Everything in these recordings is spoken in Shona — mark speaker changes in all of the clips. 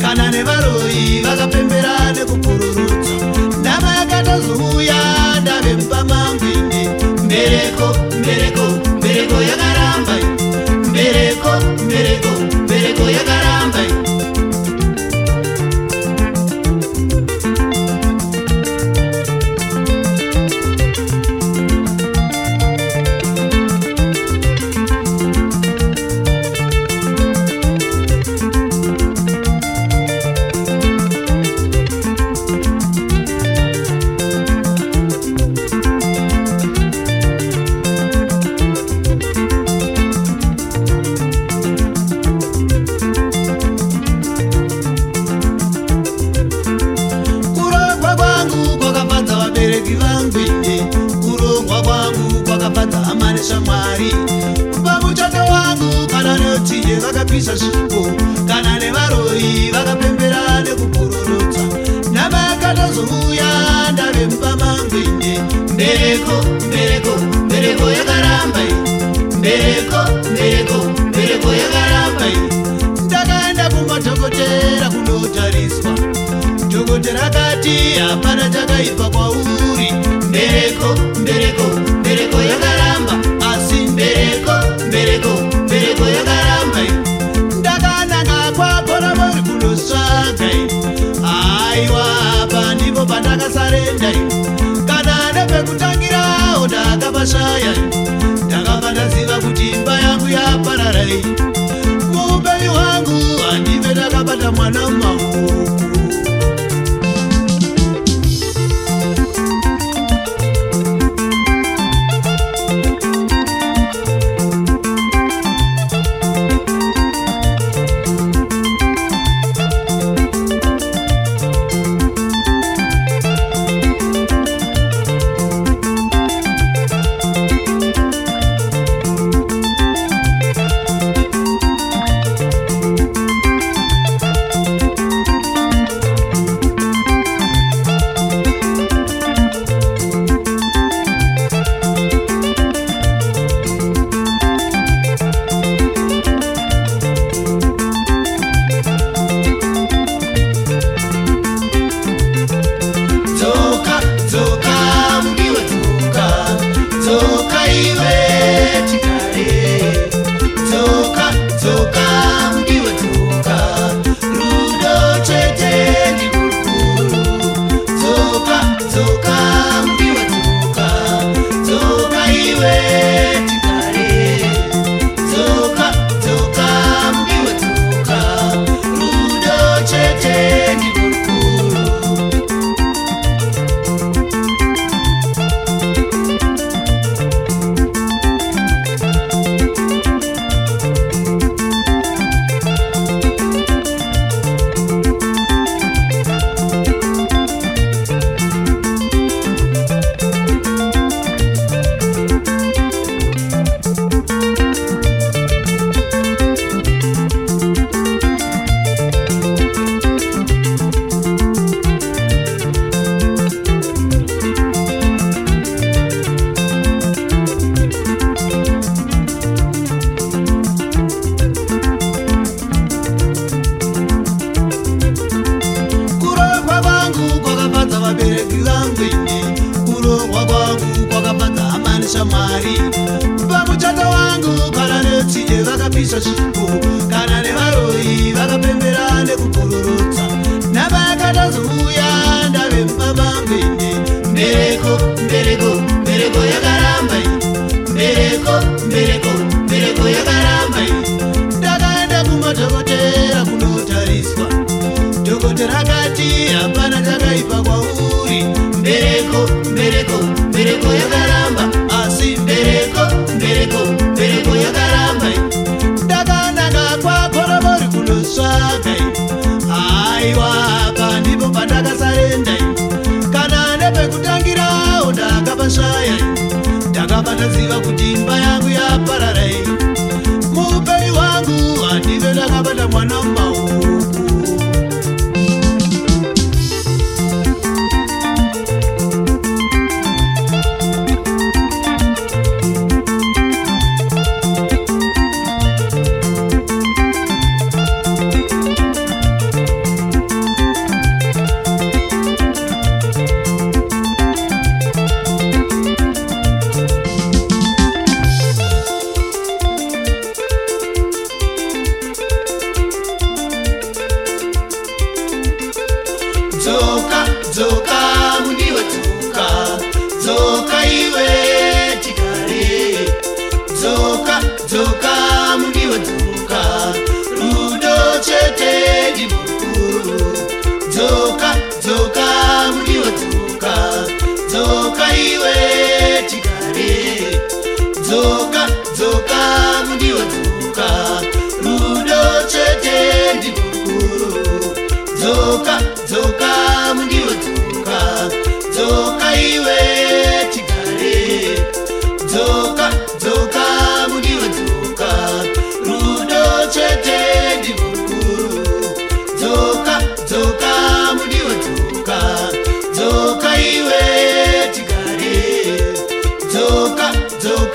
Speaker 1: kana nevaroi vakapemba vakapisa svipo kana nevaroi vakapembera nekupururutsa namakatazouya ndave mupamangwenye mbereko mbereko mbereko yakaramba i mbereko mbereko mbereko yakaramba i ndakaenda kumadhokotera kunotariswa dhokotera kati hapana ja such ofensiva, dzoka mundiwe dzoka rudo chete ndikuru dzoka dzoka mundiwe dzoka dzoka iwe tigare dzoka dzoka mundiwe dzoka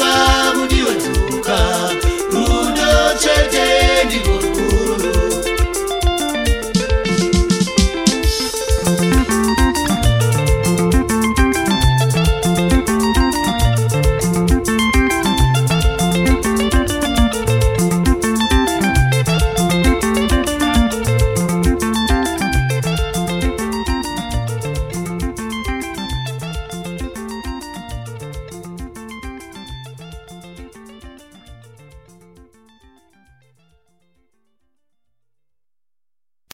Speaker 1: thank you